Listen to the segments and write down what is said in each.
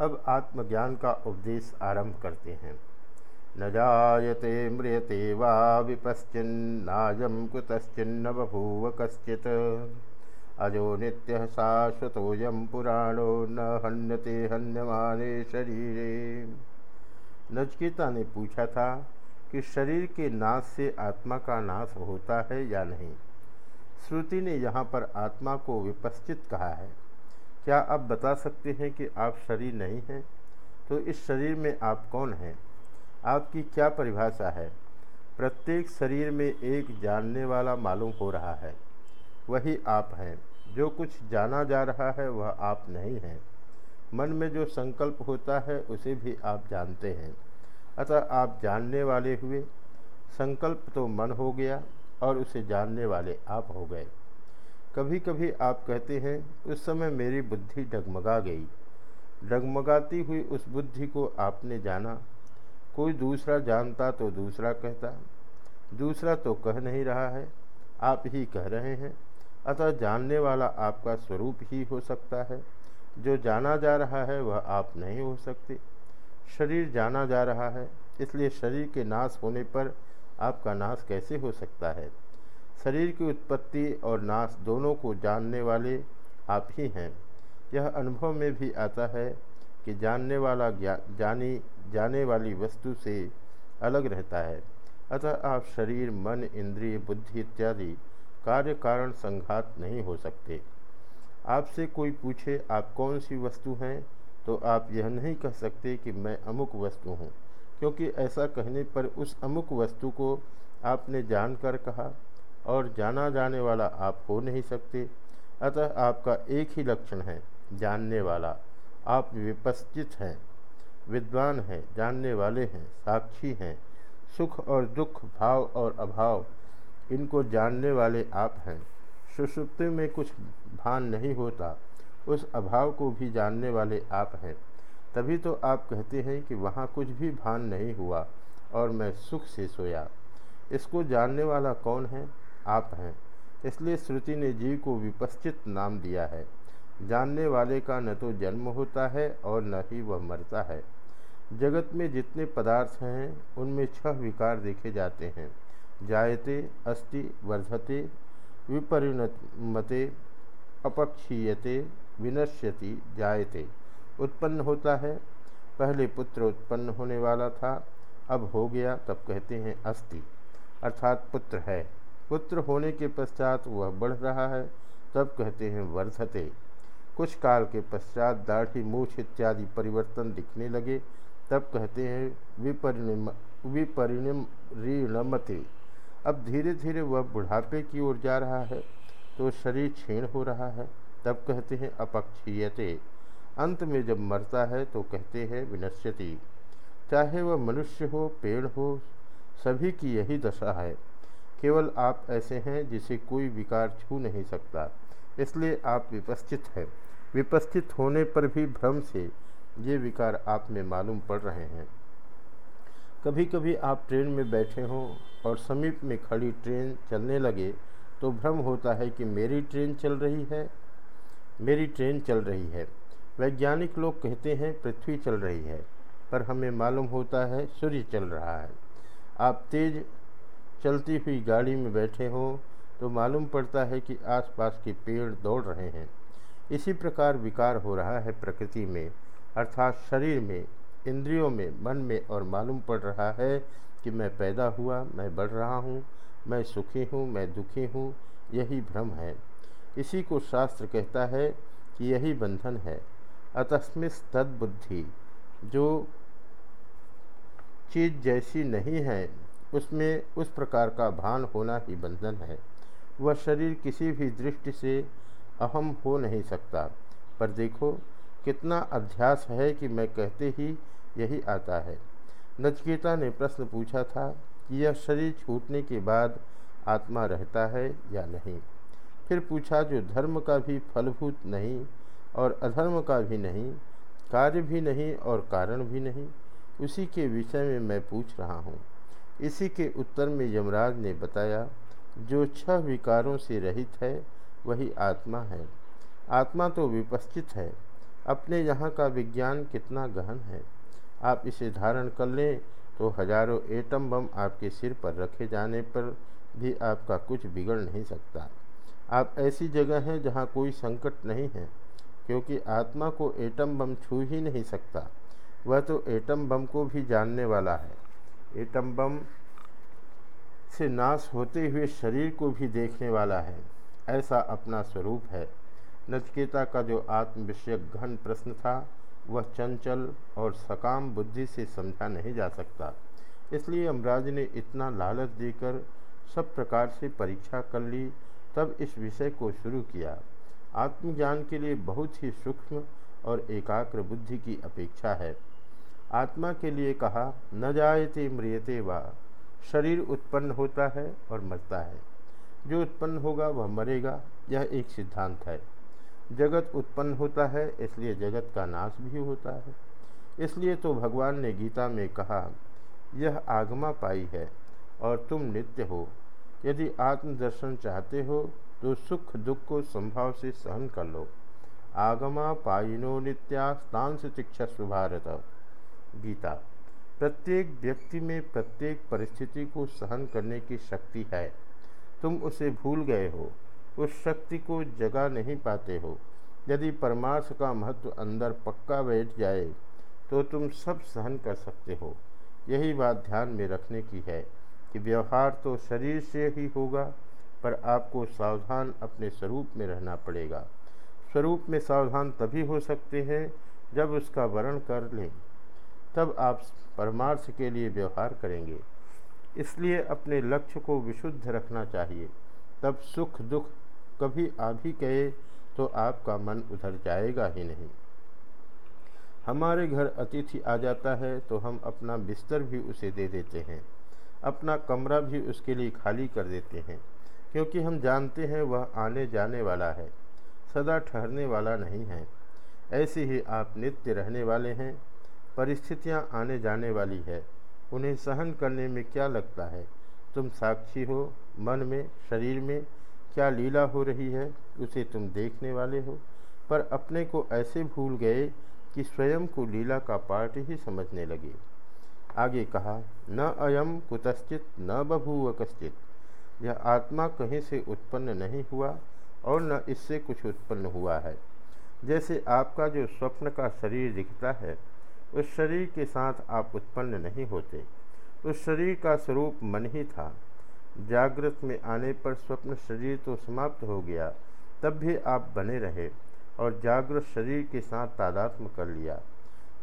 अब आत्मज्ञान का उपदेश आरंभ करते हैं। न जायते म्रियते वा विपश्चिन्नायं कुतश्चिन्न बभूव कश्चित्। अजो नित्य शाश्वतोऽयं पुराणो न हन्यते हन्यमाने शरीरे। नचकेता ने पूछा था कि शरीर के नाश से आत्मा का नाश होता है या नहीं। श्रुति ने यहाँ पर आत्मा को विपश्चित कहा है। क्या आप बता सकते हैं कि आप शरीर नहीं हैं? तो इस शरीर में आप कौन हैं? आपकी क्या परिभाषा है? प्रत्येक शरीर में एक जानने वाला मालूम हो रहा है। वही आप हैं। जो कुछ जाना जा रहा है, वह आप नहीं हैं। मन में जो संकल्प होता है, उसे भी आप जानते हैं। अतः आप जानने वाले हुए। संकल्प तो मन हो गया और उसे जानने वाले आप हो गए। कभी कभी आप कहते हैं, उस समय मेरी बुद्धि डगमगा गई। डगमगाती हुई उस बुद्धि को आपने जाना। कोई दूसरा जानता तो दूसरा कहता। दूसरा तो कह नहीं रहा है। आप ही कह रहे हैं। अतः जानने वाला आपका स्वरूप ही हो सकता है। जो जाना जा रहा है, वह आप नहीं हो सकते। शरीर जाना जा रहा है। इसलिए शरीर के नाश होने पर आपका नाश कैसे हो सकता है? शरीर की उत्पत्ति और नाश दोनों को जानने वाले आप ही हैं। यह अनुभव में भी आता है कि जानने वाला जानी, जाने वाली वस्तु से अलग रहता है। अतः आप शरीर, मन, इंद्रिय, बुद्धि इत्यादि कार्य कारण संघात नहीं हो सकते। आपसे कोई पूछे, आप कौन सी वस्तु हैं? तो आप यह नहीं कह सकते कि मैं अमुक वस्तु हूँ, क्योंकि ऐसा कहने पर उस अमुक वस्तु को आपने जानकर कहा। और जाना जाने वाला आप हो नहीं सकते। अतः आपका एक ही लक्षण है, जानने वाला। आप विपस्थित हैं, विद्वान हैं, जानने वाले हैं, साक्षी हैं। सुख और दुख, भाव और अभाव, इनको जानने वाले आप हैं। सुषुप्ति में कुछ भान नहीं होता, उस अभाव को भी जानने वाले आप हैं। तभी तो आप कहते हैं कि वहाँ कुछ भी भान नहीं हुआ, और मैं सुख से सोया। इसको जानने वाला कौन है? आप हैं। इसलिए श्रुति ने जीव को विपश्चित नाम दिया है। जानने वाले का न तो जन्म होता है और न ही वह मरता है। जगत में जितने पदार्थ हैं, उनमें छह विकार देखे जाते हैं। जायते, अस्ति, वर्धते विपरिणमते अपक्षीयते, विनश्यति, जायते। उत्पन्न होता है। पहले पुत्र उत्पन्न होने वाला था, अब हो गया तब कहते हैं अस्ति। अर्थात पुत्र है। पुत्र होने के पश्चात वह बढ़ रहा है। तब कहते हैं, वर्धते। कुछ काल के पश्चात दाढ़ी, मूछ इत्यादि परिवर्तन दिखने लगे। तब कहते हैं, विपरिणम विपरिणम रीणमते। अब धीरे धीरे वह बुढ़ापे की ओर जा रहा है तो शरीर क्षीण हो रहा है। तब कहते हैं, अपक्षीयते। अंत में जब मरता है तो कहते हैं, विनश्यति। चाहे वह मनुष्य हो, पेड़ हो, सभी की यही दशा है। केवल आप ऐसे हैं जिसे कोई विकार छू नहीं सकता। इसलिए आप विपस्थित हैं। विपस्थित होने पर भी भ्रम से ये विकार आप में मालूम पड़ रहे हैं। कभी कभी आप ट्रेन में बैठे हों और समीप में खड़ी ट्रेन चलने लगे तो भ्रम होता है कि मेरी ट्रेन चल रही है? मेरी ट्रेन चल रही है। वैज्ञानिक लोग कहते हैं, पृथ्वी चल रही है, पर हमें मालूम होता है सूर्य चल रहा है। आप तेज चलती हुई गाड़ी में बैठे हों तो मालूम पड़ता है कि आसपास के पेड़ दौड़ रहे हैं। इसी प्रकार विकार हो रहा है प्रकृति में, अर्थात शरीर में, इंद्रियों में, मन में, और मालूम पड़ रहा है कि मैं पैदा हुआ, मैं बढ़ रहा हूँ, मैं सुखी हूँ, मैं दुखी हूँ, यही भ्रम है। इसी को शास्त्र कहता है कि यही बंधन है। अतस्मिस तद्बुद्धि, जो चीज़ जैसी नहीं है उसमें उस प्रकार का भान होना ही बंधन है। वह शरीर किसी भी दृष्टि से अहम हो नहीं सकता। पर देखो, कितना अध्यास है कि मैं कहते ही यही आता है। नचकेता ने प्रश्न पूछा था कि यह शरीर छूटने के बाद आत्मा रहता है या नहीं? फिर पूछा, जो धर्म का भी फलभूत नहीं और अधर्म का भी नहीं, कार्य भी नहीं और कारण भी नहीं, उसी के विषय में मैं पूछ रहा हूँ। इसी के उत्तर में यमराज ने बताया, जो छह विकारों से रहित है, वही आत्मा है। आत्मा तो विपश्चित है। अपने यहाँ का विज्ञान कितना गहन है। आप इसे धारण कर लें तो हज़ारों एटम बम आपके सिर पर रखे जाने पर भी आपका कुछ बिगड़ नहीं सकता। आप ऐसी जगह हैं जहाँ कोई संकट नहीं है, क्योंकि आत्मा को एटम बम छू ही नहीं सकता। वह तो एटम बम को भी जानने वाला है। एटम बम से नाश होते हुए शरीर को भी देखने वाला है। ऐसा अपना स्वरूप है। नचकेता का जो आत्म विषयक घन प्रश्न था, वह चंचल और सकाम बुद्धि से समझा नहीं जा सकता। इसलिए अमराज ने इतना लालच देकर सब प्रकार से परीक्षा कर ली, तब इस विषय को शुरू किया। आत्मज्ञान के लिए बहुत ही सूक्ष्म और एकाग्र बुद्धि की अपेक्षा है। आत्मा के लिए कहा, न जायते म्रियते वा। शरीर उत्पन्न होता है और मरता है। जो उत्पन्न होगा, वह मरेगा। यह एक सिद्धांत है। जगत उत्पन्न होता है, इसलिए जगत का नाश भी होता है। इसलिए तो भगवान ने गीता में कहा, यह आगमा पाई है और तुम नित्य हो। यदि आत्मदर्शन चाहते हो तो सुख दुख को संभाव से सहन कर लो। आगमा पाइनो नित्यास्तांश शिक्षा भारत गीता। प्रत्येक व्यक्ति में प्रत्येक परिस्थिति को सहन करने की शक्ति है। तुम उसे भूल गए हो, उस शक्ति को जगा नहीं पाते हो। यदि परमार्थ का महत्व अंदर पक्का बैठ जाए तो तुम सब सहन कर सकते हो। यही बात ध्यान में रखने की है कि व्यवहार तो शरीर से ही होगा, पर आपको सावधान अपने स्वरूप में रहना पड़ेगा। स्वरूप में सावधान तभी हो सकते हैं जब उसका वर्ण कर लें। तब आप परमार्थ के लिए व्यवहार करेंगे। इसलिए अपने लक्ष्य को विशुद्ध रखना चाहिए। तब सुख दुख कभी आ भी गए तो आपका मन उधर जाएगा ही नहीं। हमारे घर अतिथि आ जाता है तो हम अपना बिस्तर भी उसे दे देते हैं। अपना कमरा भी उसके लिए खाली कर देते हैं। क्योंकि हम जानते हैं वह आने जाने वाला है। सदा ठहरने वाला नहीं है। ऐसे ही आप नित्य रहने वाले हैं। परिस्थितियाँ आने जाने वाली है। उन्हें सहन करने में क्या लगता है? तुम साक्षी हो? मन में? शरीर में? क्या लीला हो रही है? उसे तुम देखने वाले हो? पर अपने को ऐसे भूल गए कि स्वयं को लीला का पार्ट ही समझने लगे। आगे कहा, न अयम कुतश्चित, न बभूव कश्चित। यह आत्मा कहीं से उत्पन्न नहीं हुआ और न इससे कुछ उत्पन्न हुआ है। जैसे आपका जो स्वप्न का शरीर दिखता है उस शरीर के साथ आप उत्पन्न नहीं होते। उस शरीर का स्वरूप मन ही था। जागृत में आने पर स्वप्न शरीर तो समाप्त हो गया, तब भी आप बने रहे और जागृत शरीर के साथ तादात्म कर लिया।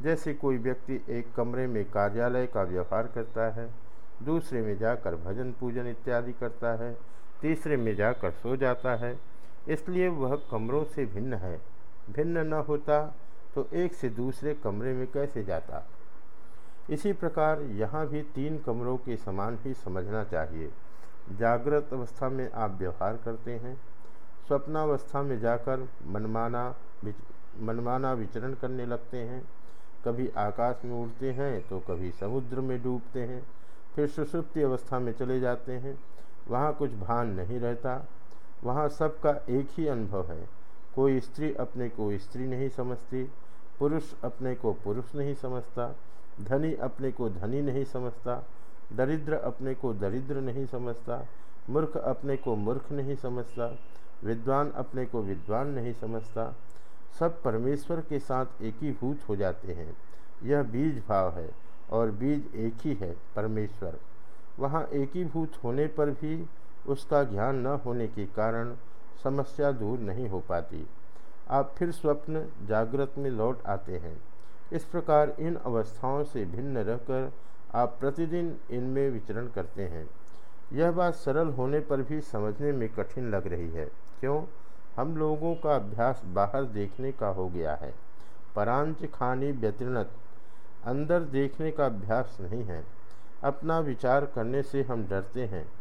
जैसे कोई व्यक्ति एक कमरे में कार्यालय का व्यवहार करता है, दूसरे में जाकर भजन पूजन इत्यादि करता है, तीसरे में जाकर सो जाता है, इसलिए वह कमरों से भिन्न है। भिन्न न होता तो एक से दूसरे कमरे में कैसे जाता? इसी प्रकार यहाँ भी तीन कमरों के समान ही समझना चाहिए। जागृत अवस्था में आप व्यवहार करते हैं। स्वप्नावस्था में जाकर मनमाना मनमाना विचरण करने लगते हैं। कभी आकाश में उड़ते हैं तो कभी समुद्र में डूबते हैं। फिर सुसुप्ति अवस्था में चले जाते हैं। वहाँ कुछ भान नहीं रहता। वहाँ सबका एक ही अनुभव है। कोई स्त्री अपने को स्त्री नहीं समझती। पुरुष अपने को पुरुष नहीं समझता, धनी अपने को धनी नहीं समझता, दरिद्र अपने को दरिद्र नहीं समझता, मूर्ख अपने को मूर्ख नहीं समझता, विद्वान अपने को विद्वान नहीं समझता, सब परमेश्वर के साथ एकीभूत हो जाते हैं। यह बीज भाव है और बीज एक ही है परमेश्वर। वहाँ एकीभूत होने पर भी उसका ज्ञान न होने के कारण समस्या दूर नहीं हो पाती। आप फिर स्वप्न जागृत में लौट आते हैं। इस प्रकार इन अवस्थाओं से भिन्न रहकर आप प्रतिदिन इनमें विचरण करते हैं। यह बात सरल होने पर भी समझने में कठिन लग रही है। क्यों? हम लोगों का अभ्यास बाहर देखने का हो गया है। परांच खानी व्यतिरणत अंदर देखने का अभ्यास नहीं है। अपना विचार करने से हम डरते हैं।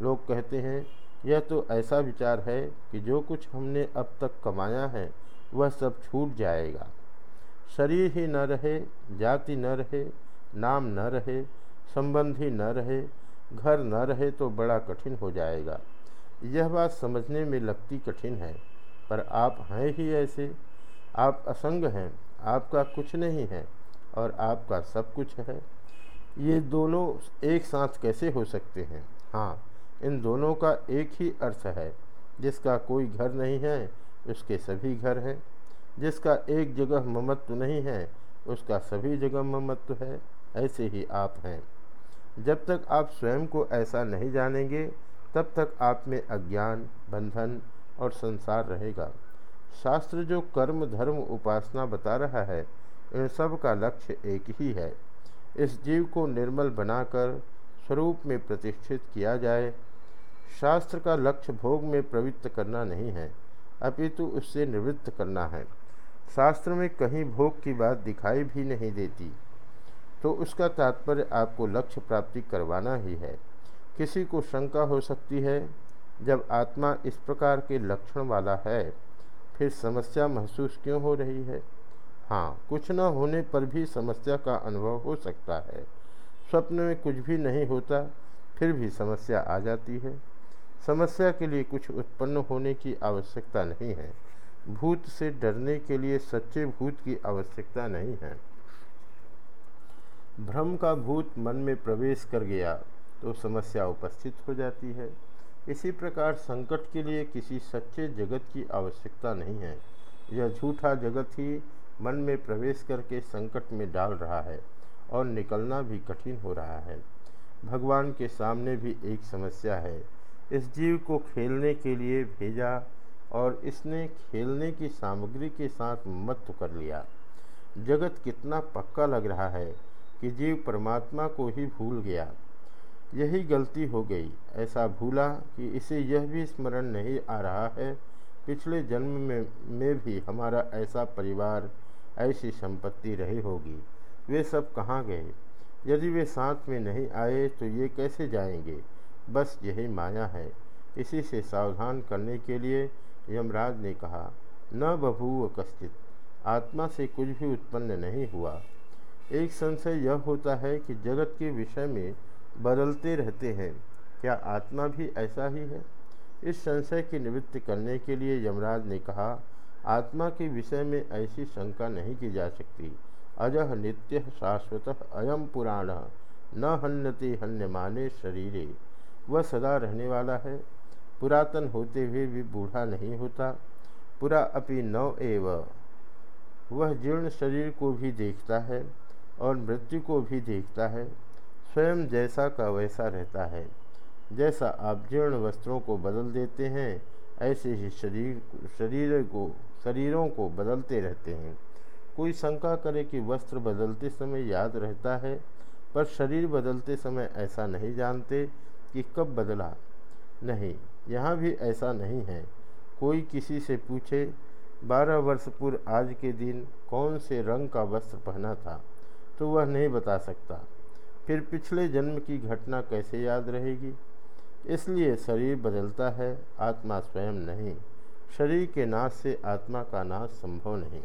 लोग कहते हैं यह तो ऐसा विचार है कि जो कुछ हमने अब तक कमाया है, वह सब छूट जाएगा। शरीर ही न रहे, जाति न रहे, नाम न रहे, संबंधी न रहे, घर न रहे तो बड़ा कठिन हो जाएगा। यह बात समझने में लगती कठिन है, पर आप हैं ही ऐसे। आप असंग हैं, आपका कुछ नहीं है और आपका सब कुछ है। ये दोनों एक साथ कैसे हो सकते हैं? हाँ इन दोनों का एक ही अर्थ है। जिसका कोई घर नहीं है, उसके सभी घर हैं। जिसका एक जगह ममत्व नहीं है, उसका सभी जगह ममत्व है। ऐसे ही आप हैं। जब तक आप स्वयं को ऐसा नहीं जानेंगे, तब तक आप में अज्ञान, बंधन और संसार रहेगा। शास्त्र जो कर्म, धर्म, उपासना बता रहा है, इन सब का लक्ष्य एक ही है। इस जीव को निर्मल बनाकर, स्वरूप में प्रतिष्ठित किया जाए शास्त्र का लक्ष्य भोग में प्रवृत्त करना नहीं है, अपितु उससे निवृत्त करना है। शास्त्र में कहीं भोग की बात दिखाई भी नहीं देती तो उसका तात्पर्य आपको लक्ष्य प्राप्ति करवाना ही है। किसी को शंका हो सकती है, जब आत्मा इस प्रकार के लक्षण वाला है, फिर समस्या महसूस क्यों हो रही है? हाँ कुछ न होने पर भी समस्या का अनुभव हो सकता है। स्वप्न में कुछ भी नहीं होता, फिर भी समस्या आ जाती है। समस्या के लिए कुछ उत्पन्न होने की आवश्यकता नहीं है। भूत से डरने के लिए सच्चे भूत की आवश्यकता नहीं है। भ्रम का भूत मन में प्रवेश कर गया तो समस्या उपस्थित हो जाती है। इसी प्रकार संकट के लिए किसी सच्चे जगत की आवश्यकता नहीं है। यह झूठा जगत ही मन में प्रवेश करके संकट में डाल रहा है और निकलना भी कठिन हो रहा है। भगवान के सामने भी एक समस्या है। इस जीव को खेलने के लिए भेजा और इसने खेलने की सामग्री के साथ मत कर लिया। जगत कितना पक्का लग रहा है कि जीव परमात्मा को ही भूल गया। यही गलती हो गई। ऐसा भूला कि इसे यह भी स्मरण नहीं आ रहा है। पिछले जन्म में में भी हमारा ऐसा परिवार, ऐसी संपत्ति रही होगी। वे सब कहाँ गए? यदि वे साथ में नहीं आए तो ये कैसे जाएँगे? बस यही माया है। इसी से सावधान करने के लिए यमराज ने कहा, न बभूव कश्चित, आत्मा से कुछ भी उत्पन्न नहीं हुआ। एक संशय यह होता है कि जगत के विषय में बदलते रहते हैं। क्या आत्मा भी ऐसा ही है? इस संशय की निवृत्ति करने के लिए यमराज ने कहा, आत्मा के विषय में ऐसी शंका नहीं की जा सकती। अजह नित्य शाश्वत अयम पुराण, न हन्यति हन्यमाने शरीरे। वह सदा रहने वाला है। पुरातन होते हुए भी बूढ़ा नहीं होता। पुरा अपि नव एव। वह जीर्ण शरीर को भी देखता है और मृत्यु को भी देखता है। स्वयं जैसा का वैसा रहता है। जैसा आप जीर्ण वस्त्रों को बदल देते हैं, ऐसे ही शरीर शरीर को, शरीरों को बदलते रहते हैं। कोई शंका करे कि वस्त्र बदलते समय याद रहता है, पर शरीर बदलते समय ऐसा नहीं जानते। कि कब बदला? नहीं, यहाँ भी ऐसा नहीं है। कोई किसी से पूछे, बारह वर्ष पूर्व आज के दिन कौन से रंग का वस्त्र पहना था? तो वह नहीं बता सकता। फिर पिछले जन्म की घटना कैसे याद रहेगी? इसलिए शरीर बदलता है, आत्मा स्वयं नहीं। शरीर के नाश से आत्मा का नाश संभव नहीं।